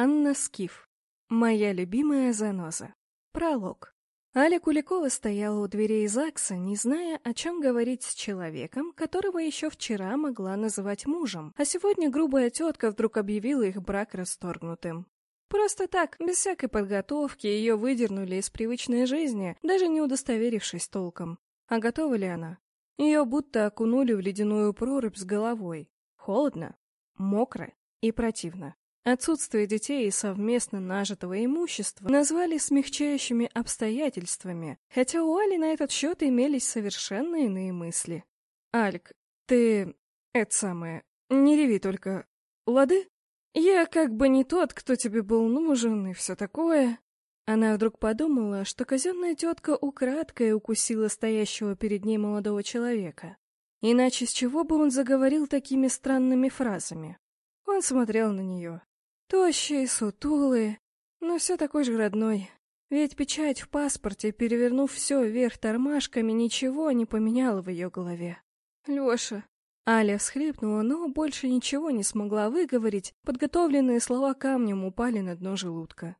Анна Скиф. Моя любимая заноза. Пролог. Аля Куликова стояла у дверей ЗАГСа, не зная, о чем говорить с человеком, которого еще вчера могла называть мужем, а сегодня грубая тетка вдруг объявила их брак расторгнутым. Просто так, без всякой подготовки, ее выдернули из привычной жизни, даже не удостоверившись толком. А готова ли она? Ее будто окунули в ледяную прорубь с головой. Холодно, мокро и противно. Отсутствие детей и совместно нажитого имущества назвали смягчающими обстоятельствами, хотя у Али на этот счет имелись совершенно иные мысли. «Альк, ты... это самое... не реви только... лады? Я как бы не тот, кто тебе был нужен и все такое...» Она вдруг подумала, что казенная тетка украдкой укусила стоящего перед ней молодого человека. Иначе с чего бы он заговорил такими странными фразами? Он смотрел на нее, Тощий, сутулый, но все такой же родной. Ведь печать в паспорте, перевернув все вверх тормашками, ничего не поменяла в ее голове. Леша. Аля всхлипнула, но больше ничего не смогла выговорить, подготовленные слова камнем упали на дно желудка.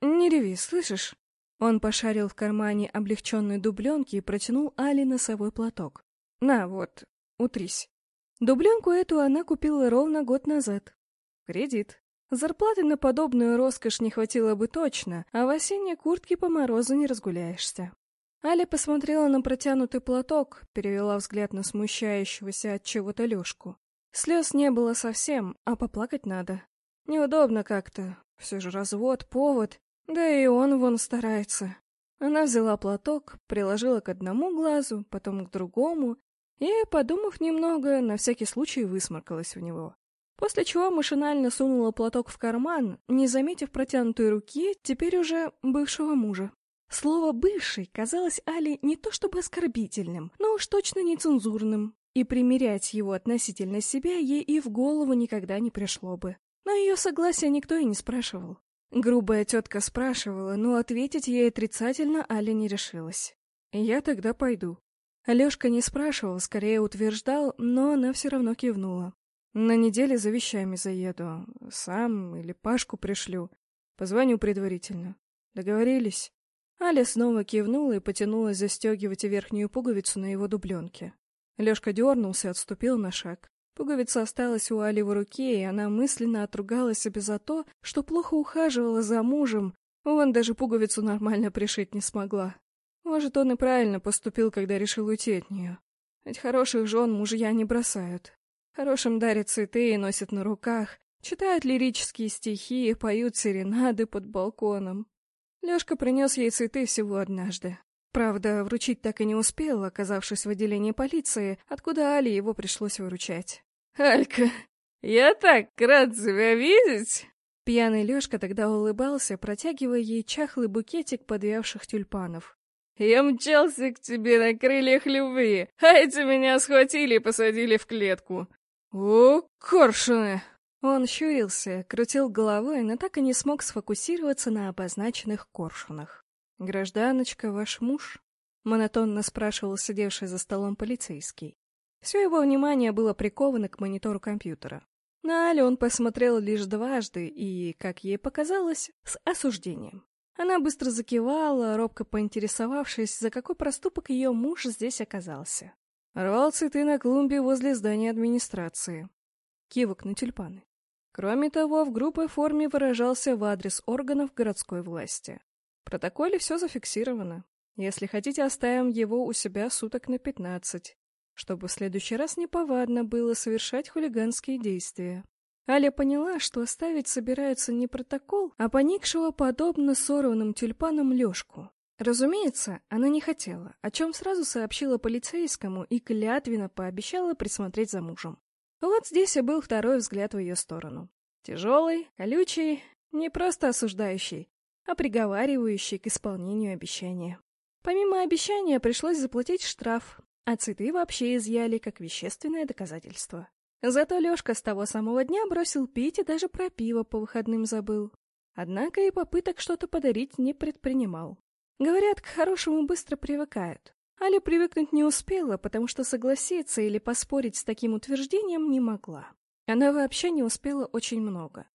«Не реви, слышишь?» Он пошарил в кармане облегченной дубленки и протянул Али носовой платок. «На, вот, утрись». Дубленку эту она купила ровно год назад. Кредит. Зарплаты на подобную роскошь не хватило бы точно, а в осенней куртке по морозу не разгуляешься. Аля посмотрела на протянутый платок, перевела взгляд на смущающегося от чего-то Лёшку. Слез не было совсем, а поплакать надо. Неудобно как-то. Все же развод, повод. Да и он вон старается. Она взяла платок, приложила к одному глазу, потом к другому, и, подумав немного, на всякий случай высморкалась в него. После чего машинально сунула платок в карман, не заметив протянутой руки теперь уже бывшего мужа. Слово «бывший» казалось Али не то чтобы оскорбительным, но уж точно нецензурным, и примерять его относительно себя ей и в голову никогда не пришло бы. Но ее согласия никто и не спрашивал. Грубая тетка спрашивала, но ответить ей отрицательно Аля не решилась. «Я тогда пойду». Алешка не спрашивал, скорее утверждал, но она все равно кивнула. На неделе за вещами заеду. Сам или Пашку пришлю. Позвоню предварительно. Договорились?» Аля снова кивнула и потянулась застегивать верхнюю пуговицу на его дубленке. Лёшка дернулся, отступил на шаг. Пуговица осталась у Али в руке, и она мысленно отругала себя за то, что плохо ухаживала за мужем, вон даже пуговицу нормально пришить не смогла. Может, он и правильно поступил, когда решил уйти от нее. Ведь хороших жен мужья не бросают. Хорошим дарят цветы и носят на руках, читают лирические стихи и поют серенады под балконом. Лёшка принес ей цветы всего однажды. Правда, вручить так и не успел, оказавшись в отделении полиции, откуда Али его пришлось выручать. «Алька, я так рад тебя видеть!» Пьяный Лёшка тогда улыбался, протягивая ей чахлый букетик подвявших тюльпанов. «Я мчался к тебе на крыльях любви, а эти меня схватили и посадили в клетку. «О, коршуны!» Он щурился, крутил головой, но так и не смог сфокусироваться на обозначенных коршунах. «Гражданочка, ваш муж?» — монотонно спрашивал сидевший за столом полицейский. Все его внимание было приковано к монитору компьютера. На Али он посмотрел лишь дважды и, как ей показалось, с осуждением. Она быстро закивала, робко поинтересовавшись, за какой проступок ее муж здесь оказался. Рвал цветы на клумбе возле здания администрации. Кивок на тюльпаны. Кроме того, в грубой форме выражался в адрес органов городской власти. В протоколе все зафиксировано. Если хотите, оставим его у себя суток на пятнадцать, чтобы в следующий раз неповадно было совершать хулиганские действия. Аля поняла, что оставить собираются не протокол, а поникшего подобно сорванным тюльпанам Лешку. Разумеется, она не хотела, о чем сразу сообщила полицейскому и клятвенно пообещала присмотреть за мужем. Вот здесь и был второй взгляд в ее сторону. Тяжелый, колючий, не просто осуждающий, а приговаривающий к исполнению обещания. Помимо обещания пришлось заплатить штраф, а цветы вообще изъяли как вещественное доказательство. Зато Лешка с того самого дня бросил пить и даже про пиво по выходным забыл. Однако и попыток что-то подарить не предпринимал. Говорят, к хорошему быстро привыкают. Аля привыкнуть не успела, потому что согласиться или поспорить с таким утверждением не могла. Она вообще не успела очень много.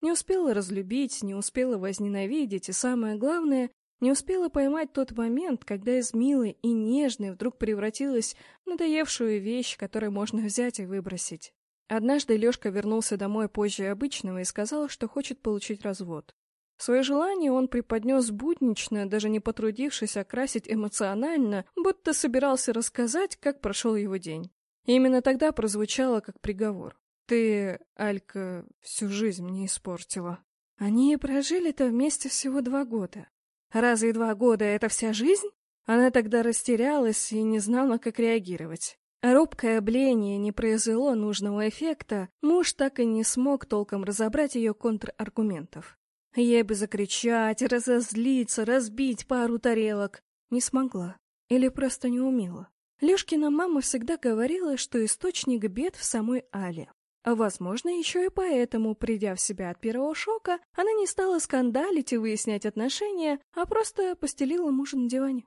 Не успела разлюбить, не успела возненавидеть, и самое главное, не успела поймать тот момент, когда из милой и нежной вдруг превратилась в надоевшую вещь, которую можно взять и выбросить. Однажды Лёшка вернулся домой позже обычного и сказал, что хочет получить развод. Свое желание он преподнес буднично, даже не потрудившись окрасить эмоционально, будто собирался рассказать, как прошел его день. И именно тогда прозвучало как приговор. «Ты, Алька, всю жизнь мне испортила». Они прожили-то вместе всего два года. Разве два года — это вся жизнь? Она тогда растерялась и не знала, как реагировать. Робкое обление не произвело нужного эффекта, муж так и не смог толком разобрать ее контраргументов. Ей бы закричать, разозлиться, разбить пару тарелок. Не смогла. Или просто не умела. Лешкина мама всегда говорила, что источник бед в самой Але. А возможно, еще и поэтому, придя в себя от первого шока, она не стала скандалить и выяснять отношения, а просто постелила мужа на диване.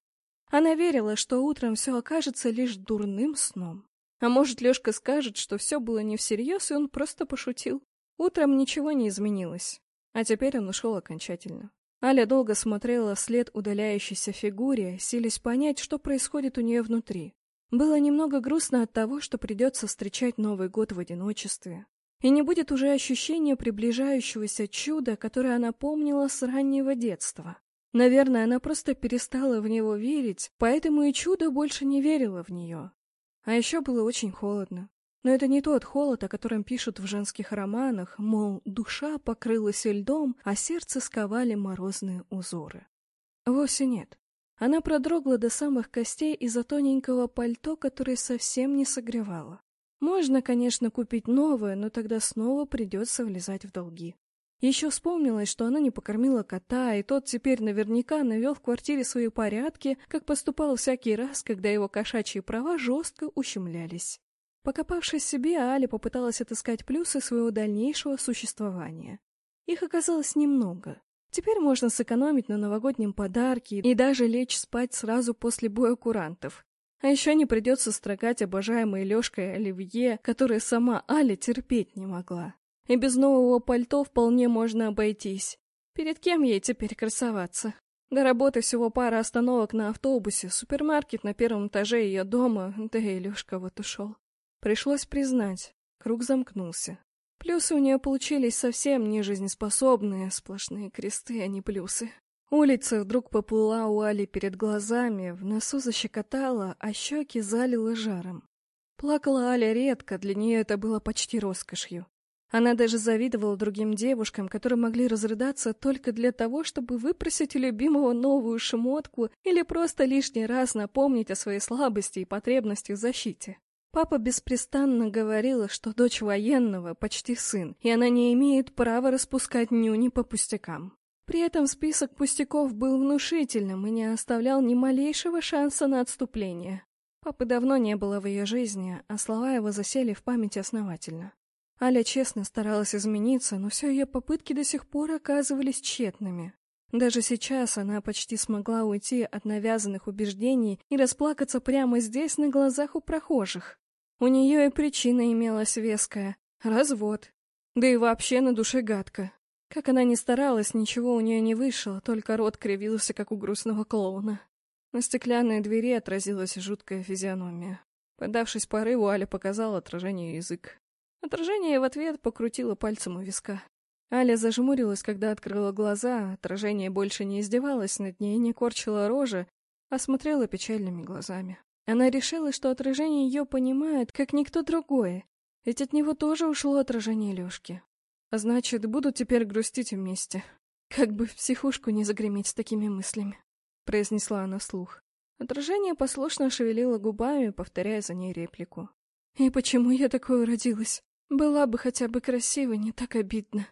Она верила, что утром все окажется лишь дурным сном. А может, Лешка скажет, что все было не всерьез, и он просто пошутил. Утром ничего не изменилось. А теперь он ушел окончательно. Аля долго смотрела вслед удаляющейся фигуре, силясь понять, что происходит у нее внутри. Было немного грустно от того, что придется встречать Новый год в одиночестве. И не будет уже ощущения приближающегося чуда, которое она помнила с раннего детства. Наверное, она просто перестала в него верить, поэтому и чудо больше не верило в нее. А еще было очень холодно. Но это не тот холод, о котором пишут в женских романах, мол, душа покрылась льдом, а сердце сковали морозные узоры. Вовсе нет. Она продрогла до самых костей из-за тоненького пальто, которое совсем не согревало. Можно, конечно, купить новое, но тогда снова придется влезать в долги. Еще вспомнилось, что она не покормила кота, и тот теперь наверняка навел в квартире свои порядки, как поступал всякий раз, когда его кошачьи права жестко ущемлялись. Покопавшись себе, Аля попыталась отыскать плюсы своего дальнейшего существования. Их оказалось немного. Теперь можно сэкономить на новогоднем подарке и даже лечь спать сразу после боя курантов. А еще не придется строгать обожаемой Лешкой Оливье, которая сама Аля терпеть не могла. И без нового пальто вполне можно обойтись. Перед кем ей теперь красоваться? До работы всего пара остановок на автобусе, супермаркет на первом этаже ее дома, да и Лешка вот ушел. Пришлось признать, круг замкнулся. Плюсы у нее получились совсем не жизнеспособные, сплошные кресты, а не плюсы. Улица вдруг поплыла у Али перед глазами, в носу защекотала, а щеки залило жаром. Плакала Аля редко, для нее это было почти роскошью. Она даже завидовала другим девушкам, которые могли разрыдаться только для того, чтобы выпросить у любимого новую шмотку или просто лишний раз напомнить о своей слабости и потребности в защите. Папа беспрестанно говорила, что дочь военного почти сын, и она не имеет права распускать нюни по пустякам. При этом список пустяков был внушительным и не оставлял ни малейшего шанса на отступление. Папы давно не было в ее жизни, а слова его засели в памяти основательно. Аля честно старалась измениться, но все ее попытки до сих пор оказывались тщетными. Даже сейчас она почти смогла уйти от навязанных убеждений и расплакаться прямо здесь на глазах у прохожих. У нее и причина имелась веская — развод. Да и вообще на душе гадко. Как она ни старалась, ничего у нее не вышло, только рот кривился, как у грустного клоуна. На стеклянной двери отразилась жуткая физиономия. Подавшись порыву, Аля показала отражение язык. Отражение в ответ покрутило пальцем у виска. Аля зажмурилась, когда открыла глаза, отражение больше не издевалось над ней, не корчило рожи, а смотрела печальными глазами. Она решила, что отражение ее понимает, как никто другой, ведь от него тоже ушло отражение Лешки. А значит, будут теперь грустить вместе. Как бы в психушку не загреметь с такими мыслями, произнесла она вслух. Отражение послушно шевелило губами, повторяя за ней реплику. И почему я такой уродилась? Была бы хотя бы красивой, не так обидно.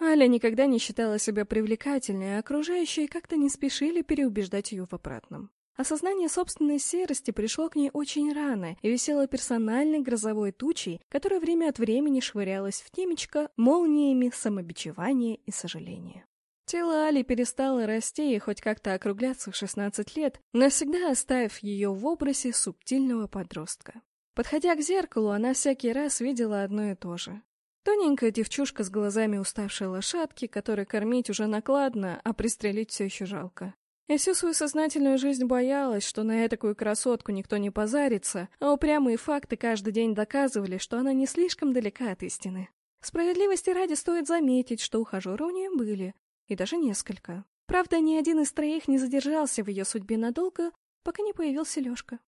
Аля никогда не считала себя привлекательной, а окружающие как-то не спешили переубеждать ее в обратном. Осознание собственной серости пришло к ней очень рано и висело персональной грозовой тучей, которая время от времени швырялась в темечко молниями самобичевания и сожаления. Тело Али перестало расти и хоть как-то округляться в 16 лет, навсегда оставив ее в образе субтильного подростка. Подходя к зеркалу, она всякий раз видела одно и то же. Тоненькая девчушка с глазами уставшей лошадки, которой кормить уже накладно, а пристрелить все еще жалко. И всю свою сознательную жизнь боялась, что на такую красотку никто не позарится, а упрямые факты каждый день доказывали, что она не слишком далека от истины. Справедливости ради стоит заметить, что ухажеры у нее были, и даже несколько. Правда, ни один из троих не задержался в ее судьбе надолго, пока не появился Лешка.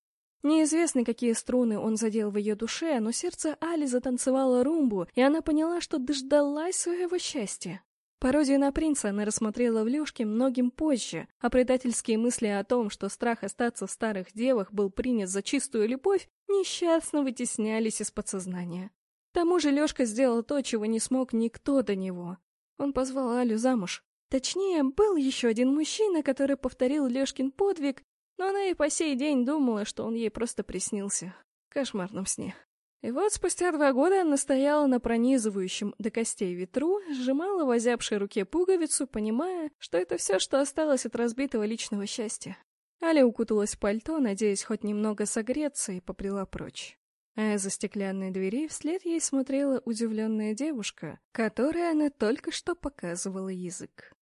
Неизвестно, какие струны он задел в ее душе, но сердце Али затанцевало румбу, и она поняла, что дождалась своего счастья. Пародию на принца она рассмотрела в Лёшке многим позже, а предательские мысли о том, что страх остаться в старых девах был принят за чистую любовь, несчастно вытеснялись из подсознания. К тому же Лёшка сделал то, чего не смог никто до него. Он позвал Алю замуж. Точнее, был еще один мужчина, который повторил Лёшкин подвиг, но она и по сей день думала, что он ей просто приснился. В кошмарном сне. И вот спустя два года она стояла на пронизывающем до костей ветру, сжимала в озябшей руке пуговицу, понимая, что это все, что осталось от разбитого личного счастья. Аля укуталась в пальто, надеясь хоть немного согреться, и поприла прочь. А из-за стеклянной двери вслед ей смотрела удивленная девушка, которой она только что показывала язык.